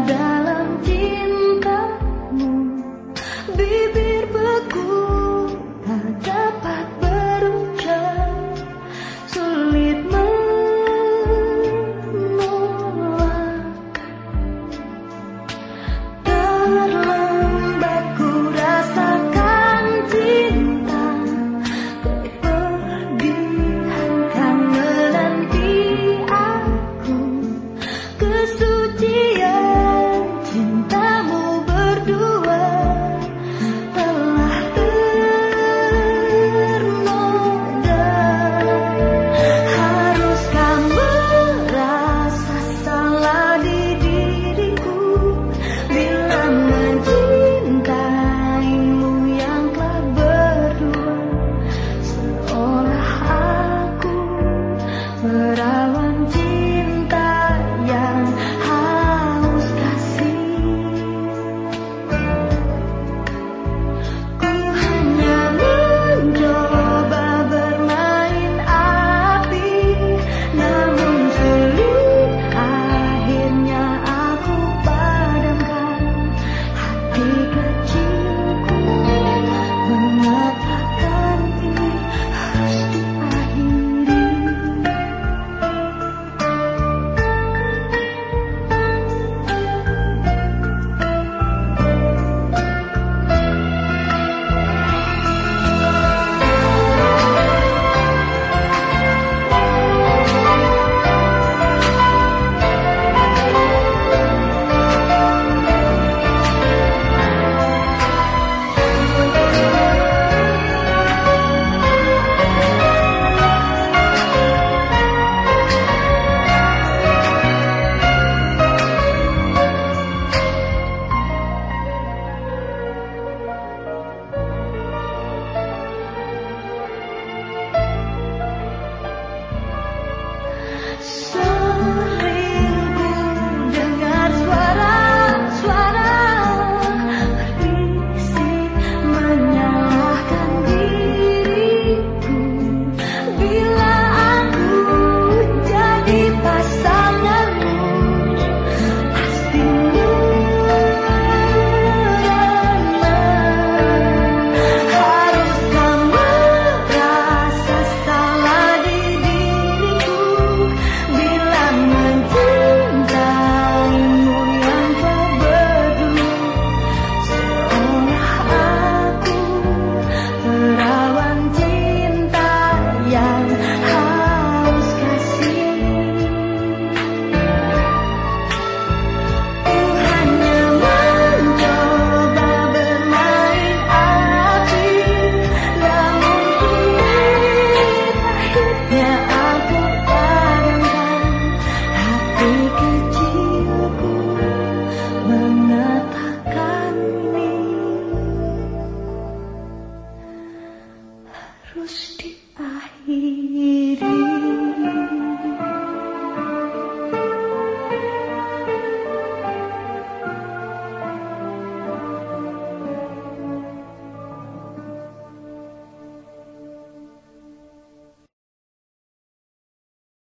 ada.